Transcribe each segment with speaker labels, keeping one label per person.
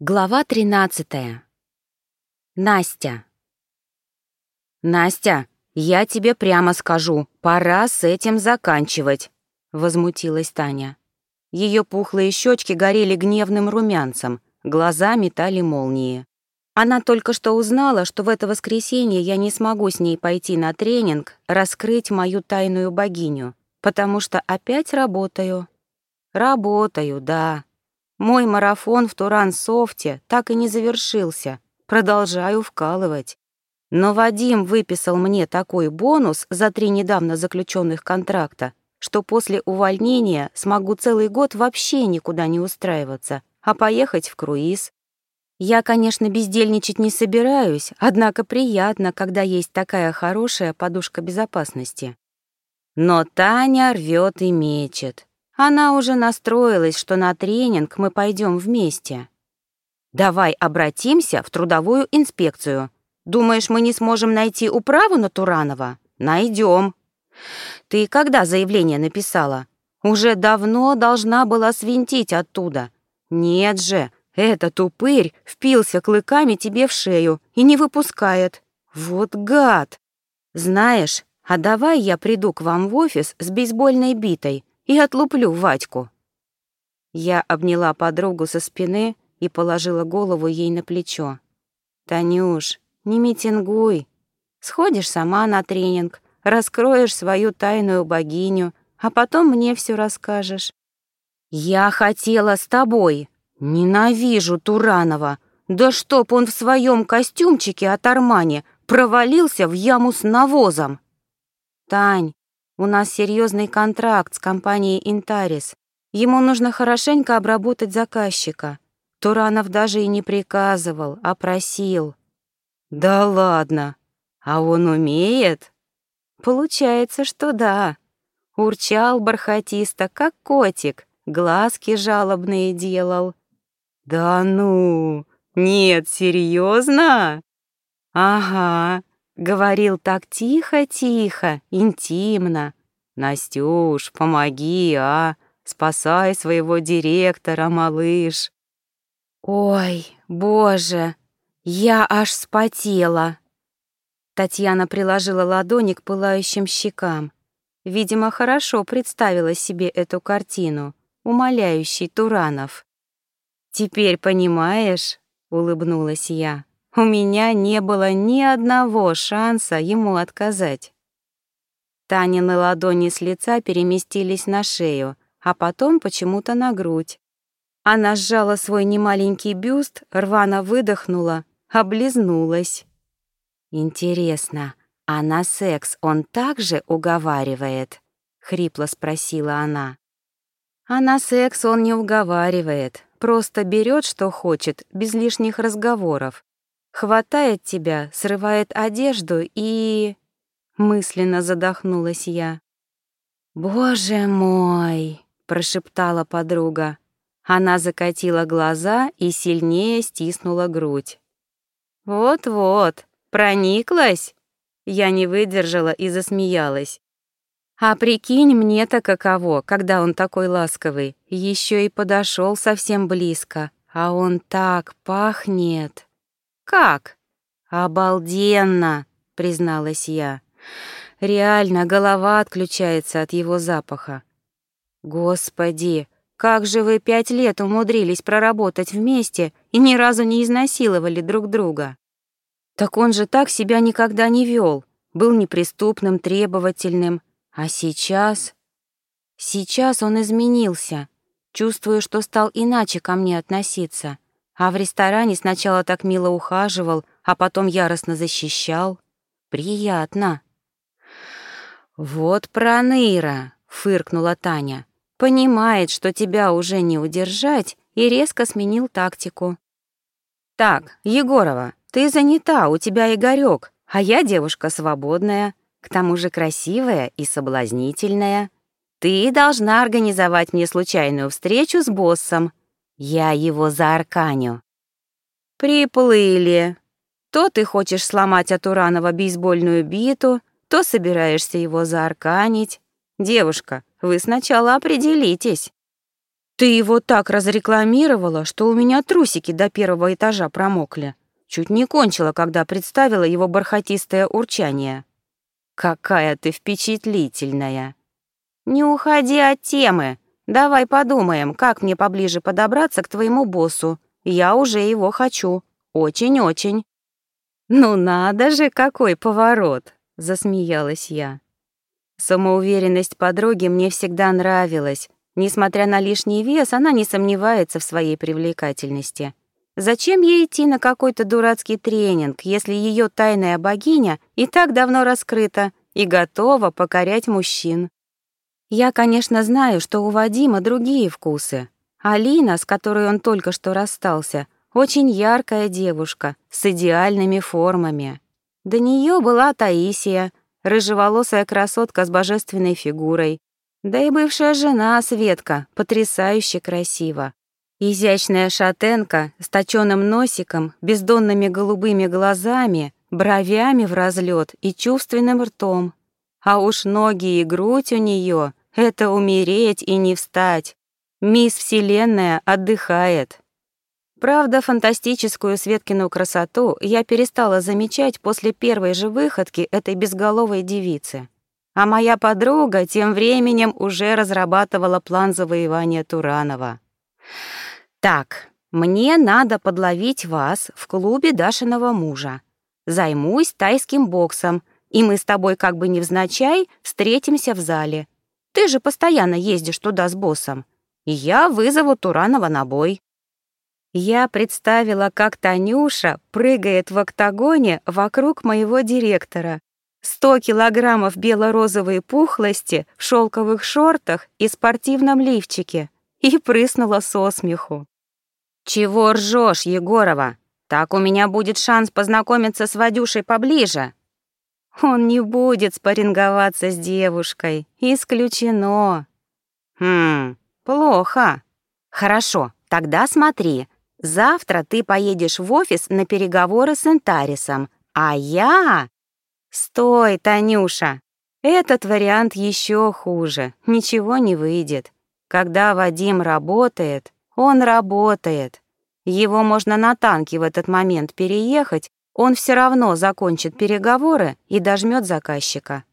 Speaker 1: Глава 13. Настя. Настя, я тебе прямо скажу, пора с этим заканчивать, возмутилась Таня. Ее пухлые щечки горели гневным румянцем, глаза метали молнии. Она только что узнала, что в это воскресенье я не смогу с ней пойти на тренинг, раскрыть мою тайную богиню, потому что опять работаю. Работаю, да. Мой марафон в Туран-Софте так и не завершился. Продолжаю вкалывать. Но Вадим выписал мне такой бонус за три недавно заключенных контракта, что после увольнения смогу целый год вообще никуда не устраиваться, а поехать в круиз. Я, конечно, бездельничать не собираюсь, однако приятно, когда есть такая хорошая подушка безопасности. Но Таня рвет и мечет. Она уже настроилась, что на тренинг мы пойдем вместе. Давай обратимся в трудовую инспекцию. Думаешь, мы не сможем найти управу на Туранова? Найдем. Ты когда заявление написала? Уже давно должна была свинтить оттуда. Нет же, этот упырь впился клыками тебе в шею и не выпускает. Вот гад! Знаешь, а давай я приду к вам в офис с бейсбольной битой, и отлуплю Вадьку». Я обняла подругу со спины и положила голову ей на плечо. «Танюш, не митингуй. Сходишь сама на тренинг, раскроешь свою тайную богиню, а потом мне все расскажешь». «Я хотела с тобой. Ненавижу Туранова. Да чтоб он в своем костюмчике от Армани провалился в яму с навозом!» «Тань, у нас серьезный контракт с компанией «Интарис». Ему нужно хорошенько обработать заказчика. Туранов даже и не приказывал, а просил. Да ладно, а он умеет? Получается, что да. Урчал бархатисто, как котик, глазки жалобные делал. Да ну, нет, серьезно? Ага, Говорил так тихо-тихо, интимно. «Настюш, помоги, а! Спасай своего директора, малыш!» «Ой, боже, я аж спотела!» Татьяна приложила ладони к пылающим щекам. Видимо, хорошо представила себе эту картину, умоляющий Туранов. «Теперь понимаешь?» — улыбнулась я. У меня не было ни одного шанса ему отказать. Танины ладони с лица переместились на шею, а потом почему-то на грудь. Она сжала свой немаленький бюст, рвано выдохнула, облизнулась. «Интересно, а на секс он также уговаривает?» — хрипло спросила она. «А на секс он не уговаривает, просто берет, что хочет, без лишних разговоров хватает тебя, срывает одежду и... Мысленно задохнулась я. «Боже мой!» — прошептала подруга. Она закатила глаза и сильнее стиснула грудь. «Вот-вот, прониклась?» Я не выдержала и засмеялась. А прикинь, мне-то каково, когда он такой ласковый, еще и подошел совсем близко, а он так пахнет. «Как?» «Обалденно!» — призналась я. «Реально, голова отключается от его запаха». «Господи, как же вы пять лет умудрились проработать вместе и ни разу не изнасиловали друг друга?» «Так он же так себя никогда не вел, был неприступным, требовательным. А сейчас...» «Сейчас он изменился. Чувствую, что стал иначе ко мне относиться. А в ресторане сначала так мило ухаживал, а потом яростно защищал. Приятно. «Вот проныра!» — фыркнула Таня. «Понимает, что тебя уже не удержать, и резко сменил тактику». «Так, Егорова, ты занята, у тебя Игорёк, а я девушка свободная, к тому же красивая и соблазнительная. Ты должна организовать мне случайную встречу с боссом, я его заарканю. Приплыли. То ты хочешь сломать от Уранова бейсбольную биту, то собираешься его заарканить. Девушка, вы сначала определитесь. Ты его так разрекламировала, что у меня трусики до первого этажа промокли. Чуть не кончила, когда представила его бархатистое урчание. Какая ты впечатлительная. Не уходи от темы. Давай подумаем, как мне поближе подобраться к твоему боссу. Я уже его хочу. Очень-очень. Ну надо же, какой поворот, засмеялась я. Самоуверенность подруги мне всегда нравилась, Несмотря на лишний вес, она не сомневается в своей привлекательности. Зачем ей идти на какой-то дурацкий тренинг, если ее тайная богиня и так давно раскрыта и готова покорять мужчин? Я, конечно, знаю, что у Вадима другие вкусы. Алина, с которой он только что расстался, очень яркая девушка с идеальными формами. До нее была Таисия, рыжеволосая красотка с божественной фигурой, да и бывшая жена Светка потрясающе красива. Изящная шатенка с точёным носиком, бездонными голубыми глазами, бровями в разлет и чувственным ртом. А уж ноги и грудь у нее — это умереть и не встать. Мисс Вселенная отдыхает. Правда, фантастическую Светкину красоту я перестала замечать после первой же выходки этой безголовой девицы. А моя подруга тем временем уже разрабатывала план завоевания Туранова. «Так, мне надо подловить вас в клубе Дашиного мужа. Займусь тайским боксом, и мы с тобой как бы невзначай встретимся в зале. Ты же постоянно ездишь туда с боссом. Я вызову Туранова на бой». Я представила, как Танюша прыгает в октагоне вокруг моего директора, Сто килограммов бело-розовой пухлости в шелковых шортах и спортивном лифчике и прыснула со смеху. «Чего ржешь, Егорова? Так у меня будет шанс познакомиться с Вадюшей поближе». «Он не будет спарринговаться с девушкой. Исключено». «Хм, плохо. Хорошо, тогда смотри. Завтра ты поедешь в офис на переговоры с Интарисом, а я «Стой, Танюша! Этот вариант еще хуже. Ничего не выйдет. Когда Вадим работает, он работает. Его можно на танке в этот момент переехать, он все равно закончит переговоры и дожмет заказчика.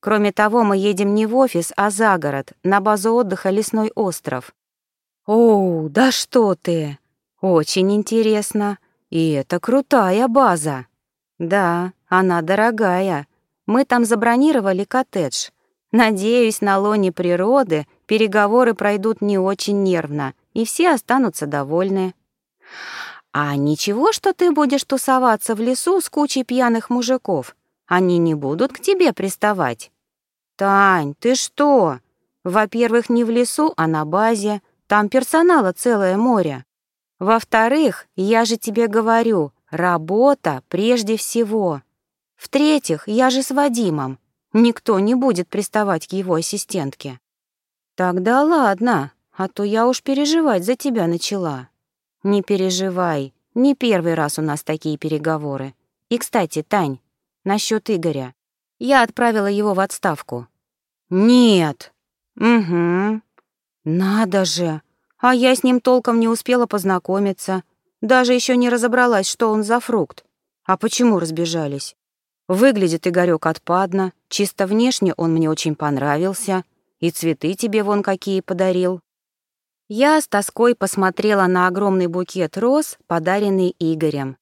Speaker 1: Кроме того, мы едем не в офис, а за город, на базу отдыха «Лесной остров». «О, да что ты! Очень интересно. И это крутая база. Да, она дорогая. Мы там забронировали коттедж. Надеюсь, на лоне природы переговоры пройдут не очень нервно, и все останутся довольны. А ничего, что ты будешь тусоваться в лесу с кучей пьяных мужиков. Они не будут к тебе приставать. Тань, ты что? Во-первых, не в лесу, а на базе. Там персонала целое море. Во-вторых, я же тебе говорю, работа прежде всего. В-третьих, я же с Вадимом. Никто не будет приставать к его ассистентке. Тогда ладно, а то я уж переживать за тебя начала. Не переживай, не первый раз у нас такие переговоры. И, кстати, Тань, насчет Игоря. Я отправила его в отставку. Нет. Угу. Надо же. А я с ним толком не успела познакомиться. Даже еще не разобралась, что он за фрукт. А почему разбежались? Выглядит Игорёк отпадно, чисто внешне он мне очень понравился, и цветы тебе вон какие подарил. Я с тоской посмотрела на огромный букет роз, подаренный Игорем.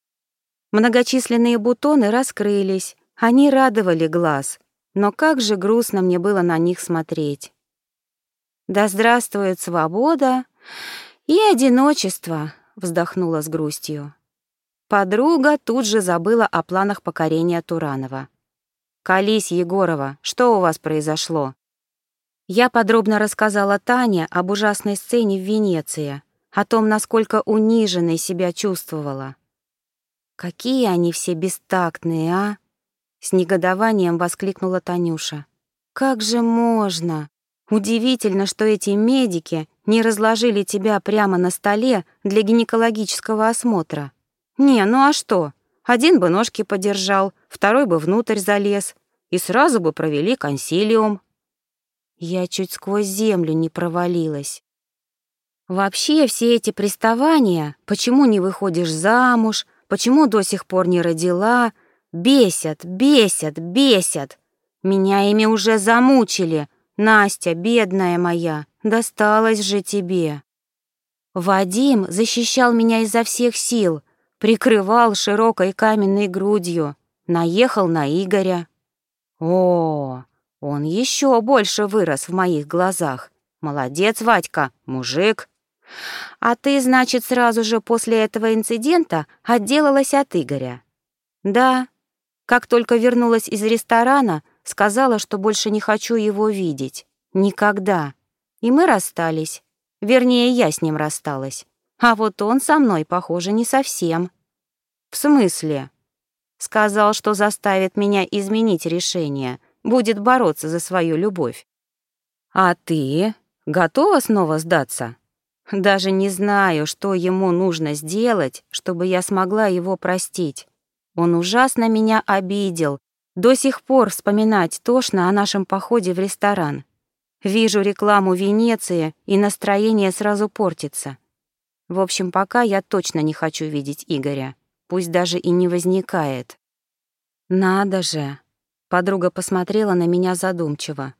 Speaker 1: Многочисленные бутоны раскрылись, они радовали глаз, но как же грустно мне было на них смотреть. «Да здравствует свобода и одиночество», — вздохнула с грустью. Подруга тут же забыла о планах покорения Туранова. «Колись, Егорова, что у вас произошло?» Я подробно рассказала Тане об ужасной сцене в Венеции, о том, насколько униженной себя чувствовала. «Какие они все бестактные, а?» С негодованием воскликнула Танюша. «Как же можно? Удивительно, что эти медики не разложили тебя прямо на столе для гинекологического осмотра. Не, ну а что? Один бы ножки подержал, второй бы внутрь залез, и сразу бы провели консилиум. Я чуть сквозь землю не провалилась. Вообще все эти приставания, почему не выходишь замуж, почему до сих пор не родила, бесят, бесят, бесят. Меня ими уже замучили. Настя, бедная моя, досталось же тебе. Вадим защищал меня изо всех сил, прикрывал широкой каменной грудью, наехал на Игоря. О, он еще больше вырос в моих глазах. Молодец, Вадька, мужик. А ты, значит, сразу же после этого инцидента отделалась от Игоря? Да. Как только вернулась из ресторана, сказала, что больше не хочу его видеть. Никогда. И мы расстались. Вернее, я с ним рассталась. А вот он со мной, похоже, не совсем. В смысле? Сказал, что заставит меня изменить решение, будет бороться за свою любовь. А ты готова снова сдаться? Даже не знаю, что ему нужно сделать, чтобы я смогла его простить. Он ужасно меня обидел. До сих пор вспоминать тошно о нашем походе в ресторан. Вижу рекламу Венеции, и настроение сразу портится. В общем, пока я точно не хочу видеть Игоря. Пусть даже и не возникает. Надо же. Подруга посмотрела на меня задумчиво.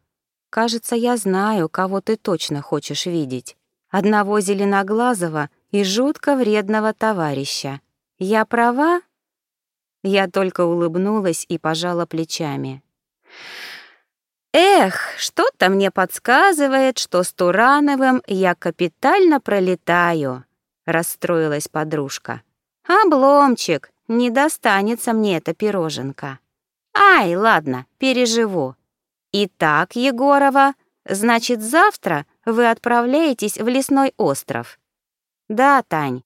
Speaker 1: Кажется, я знаю, кого ты точно хочешь видеть. Одного зеленоглазого и жутко вредного товарища. Я права? Я только улыбнулась и пожала плечами. Эх, что-то мне подсказывает, что с Турановым я капитально пролетаю, расстроилась подружка. Обломчик, не достанется мне эта пироженка. Ай, ладно, переживу. Итак, Егорова, значит, завтра вы отправляетесь в лесной остров. Да, Тань.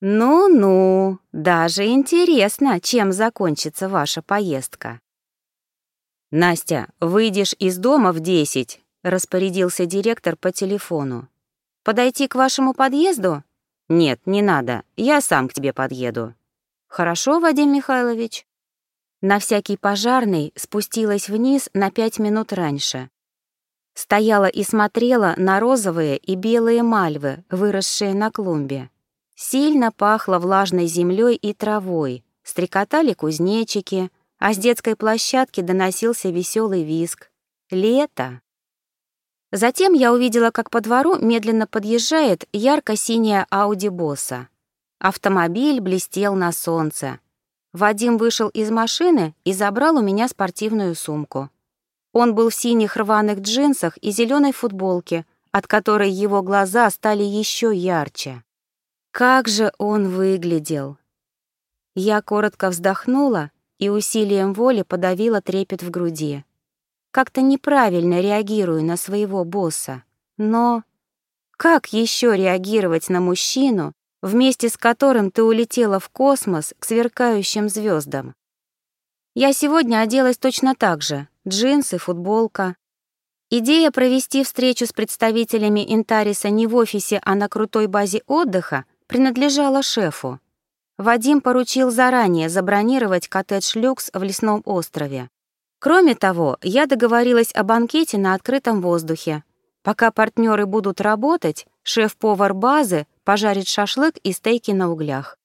Speaker 1: Ну-ну, даже интересно, чем закончится ваша поездка. «Настя, выйдешь из дома в десять», — распорядился директор по телефону. «Подойти к вашему подъезду?» «Нет, не надо, я сам к тебе подъеду». «Хорошо, Вадим Михайлович». На всякий пожарный спустилась вниз на пять минут раньше. Стояла и смотрела на розовые и белые мальвы, выросшие на клумбе. Сильно пахло влажной землей и травой, стрекотали кузнечики — а с детской площадки доносился веселый визг. Лето. Затем я увидела, как по двору медленно подъезжает ярко-синяя Ауди Босса. Автомобиль блестел на солнце. Вадим вышел из машины и забрал у меня спортивную сумку. Он был в синих рваных джинсах и зеленой футболке, от которой его глаза стали еще ярче. Как же он выглядел! Я коротко вздохнула и усилием воли подавила трепет в груди. Как-то неправильно реагирую на своего босса. Но как еще реагировать на мужчину, вместе с которым ты улетела в космос к сверкающим звездам? Я сегодня оделась точно так же. Джинсы, футболка. Идея провести встречу с представителями Интариса не в офисе, а на крутой базе отдыха принадлежала шефу. Вадим поручил заранее забронировать коттедж «Люкс» в лесном острове. Кроме того, я договорилась о банкете на открытом воздухе. Пока партнеры будут работать, шеф-повар базы пожарит шашлык и стейки на углях.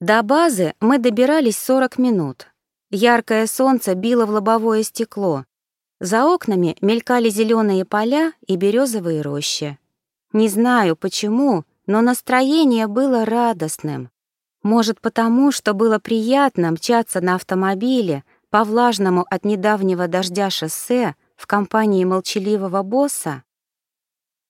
Speaker 1: До базы мы добирались 40 минут. Яркое солнце било в лобовое стекло. За окнами мелькали зеленые поля и березовые рощи. Не знаю почему, но настроение было радостным. Может, потому, что было приятно мчаться на автомобиле по влажному от недавнего дождя шоссе в компании молчаливого босса?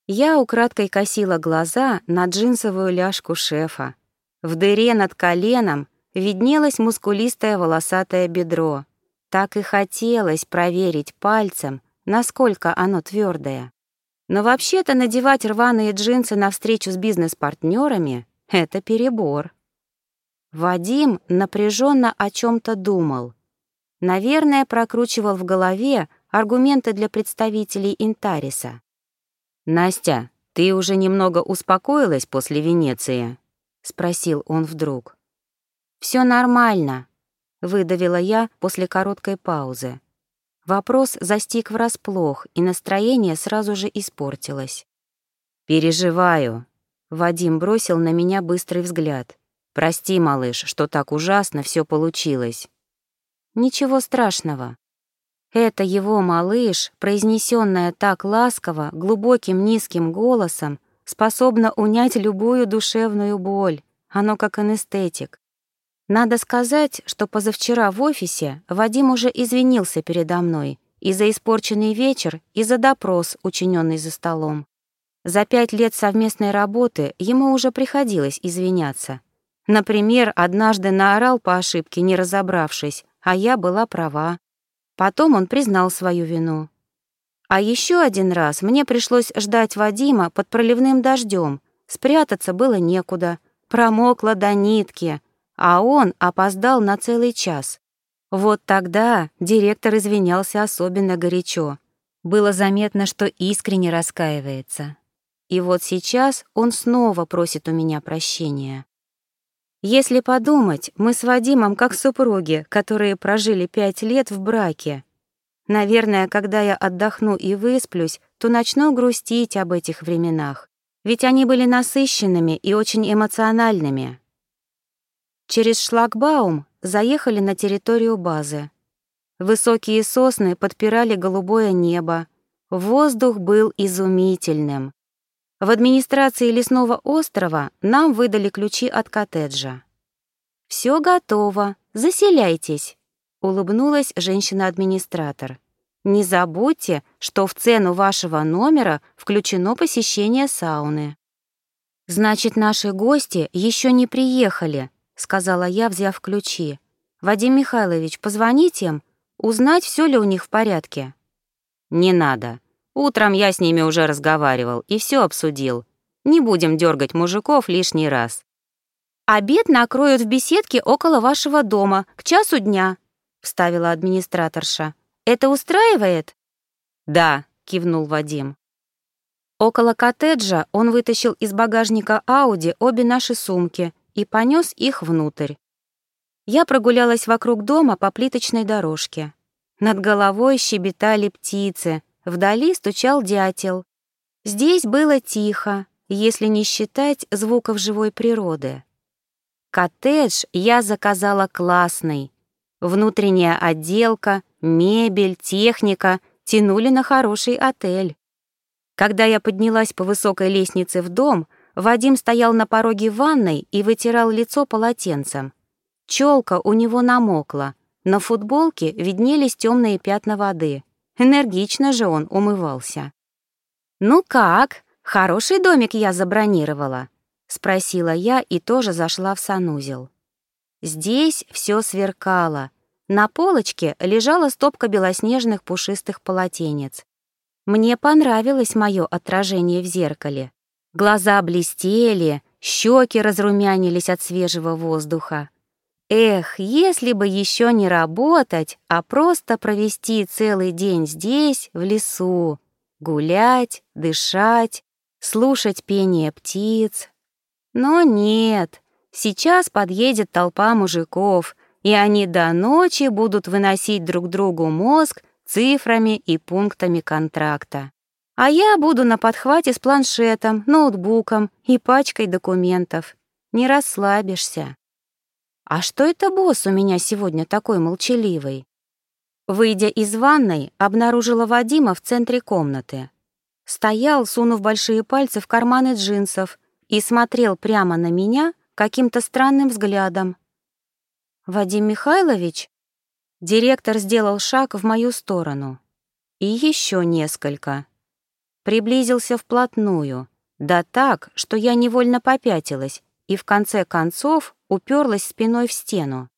Speaker 1: Я украдкой косила глаза на джинсовую ляжку шефа. В дыре над коленом виднелось мускулистое волосатое бедро. Так и хотелось проверить пальцем, насколько оно твердое. Но вообще-то надевать рваные джинсы на встречу с бизнес-партнерами — это перебор. Вадим напряженно о чем-то думал. Наверное, прокручивал в голове аргументы для представителей Интариса. «Настя, ты уже немного успокоилась после Венеции?» — спросил он вдруг. Все нормально», — выдавила я после короткой паузы. Вопрос застиг врасплох, и настроение сразу же испортилось. «Переживаю». Вадим бросил на меня быстрый взгляд. «Прости, малыш, что так ужасно все получилось». «Ничего страшного». Это его малыш, произнесенная так ласково, глубоким низким голосом, способна унять любую душевную боль. Оно как анестетик. Надо сказать, что позавчера в офисе Вадим уже извинился передо мной и за испорченный вечер, и за допрос, учиненный за столом. За пять лет совместной работы ему уже приходилось извиняться. Например, однажды наорал по ошибке, не разобравшись, а я была права. Потом он признал свою вину. А еще один раз мне пришлось ждать Вадима под проливным дождем. Спрятаться было некуда, промокла до нитки, а он опоздал на целый час. Вот тогда директор извинялся особенно горячо. Было заметно, что искренне раскаивается. И вот сейчас он снова просит у меня прощения. Если подумать, мы с Вадимом как супруги, которые прожили пять лет в браке. Наверное, когда я отдохну и высплюсь, то начну грустить об этих временах. Ведь они были насыщенными и очень эмоциональными. Через шлагбаум заехали на территорию базы. Высокие сосны подпирали голубое небо. Воздух был изумительным. В администрации лесного острова нам выдали ключи от коттеджа. «Все готово, заселяйтесь», — улыбнулась женщина-администратор. «Не забудьте, что в цену вашего номера включено посещение сауны». «Значит, наши гости еще не приехали», — сказала я, взяв ключи. «Вадим Михайлович, позвоните им, узнать, все ли у них в порядке». «Не надо», Утром я с ними уже разговаривал и все обсудил. Не будем дергать мужиков лишний раз. «Обед накроют в беседке около вашего дома, к часу дня», — вставила администраторша. «Это устраивает?» «Да», — кивнул Вадим. Около коттеджа он вытащил из багажника Ауди обе наши сумки и понес их внутрь. Я прогулялась вокруг дома по плиточной дорожке. Над головой щебетали птицы, Вдали стучал дятел. Здесь было тихо, если не считать звуков живой природы. Коттедж я заказала классный. Внутренняя отделка, мебель, техника тянули на хороший отель. Когда я поднялась по высокой лестнице в дом, Вадим стоял на пороге ванной и вытирал лицо полотенцем. Челка у него намокла, на футболке виднелись темные пятна воды. Энергично же он умывался. «Ну как? Хороший домик я забронировала?» — спросила я и тоже зашла в санузел. Здесь все сверкало. На полочке лежала стопка белоснежных пушистых полотенец. Мне понравилось мое отражение в зеркале. Глаза блестели, щеки разрумянились от свежего воздуха. Эх, если бы еще не работать, а просто провести целый день здесь, в лесу, гулять, дышать, слушать пение птиц. Но нет, сейчас подъедет толпа мужиков, и они до ночи будут выносить друг другу мозг цифрами и пунктами контракта. А я буду на подхвате с планшетом, ноутбуком и пачкой документов. Не расслабишься. А что это босс у меня сегодня такой молчаливый? Выйдя из ванной, обнаружила Вадима в центре комнаты. Стоял, сунув большие пальцы в карманы джинсов, и смотрел прямо на меня каким-то странным взглядом. «Вадим Михайлович?» Директор сделал шаг в мою сторону. И еще несколько. Приблизился вплотную, да так, что я невольно попятилась, и в конце концов уперлась спиной в стену.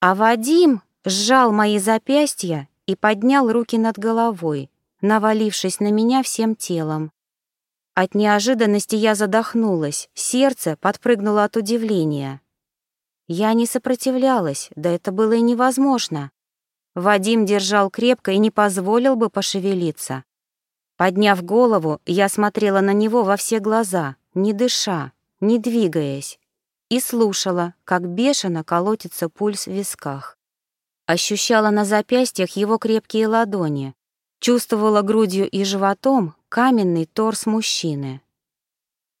Speaker 1: А Вадим сжал мои запястья и поднял руки над головой, навалившись на меня всем телом. От неожиданности я задохнулась, сердце подпрыгнуло от удивления. Я не сопротивлялась, да это было и невозможно. Вадим держал крепко и не позволил бы пошевелиться. Подняв голову, я смотрела на него во все глаза, не дыша, не двигаясь и слушала, как бешено колотится пульс в висках. Ощущала на запястьях его крепкие ладони, чувствовала грудью и животом каменный торс мужчины.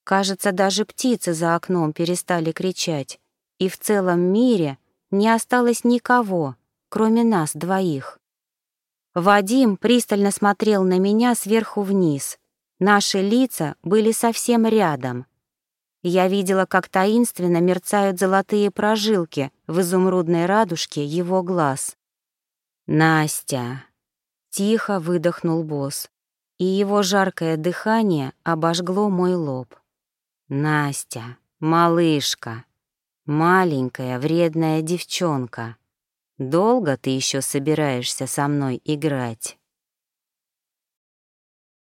Speaker 1: Кажется, даже птицы за окном перестали кричать, и в целом мире не осталось никого, кроме нас двоих. Вадим пристально смотрел на меня сверху вниз. Наши лица были совсем рядом. Я видела, как таинственно мерцают золотые прожилки в изумрудной радужке его глаз. «Настя!» — тихо выдохнул босс, и его жаркое дыхание обожгло мой лоб. «Настя, малышка, маленькая вредная девчонка, долго ты еще собираешься со мной играть?»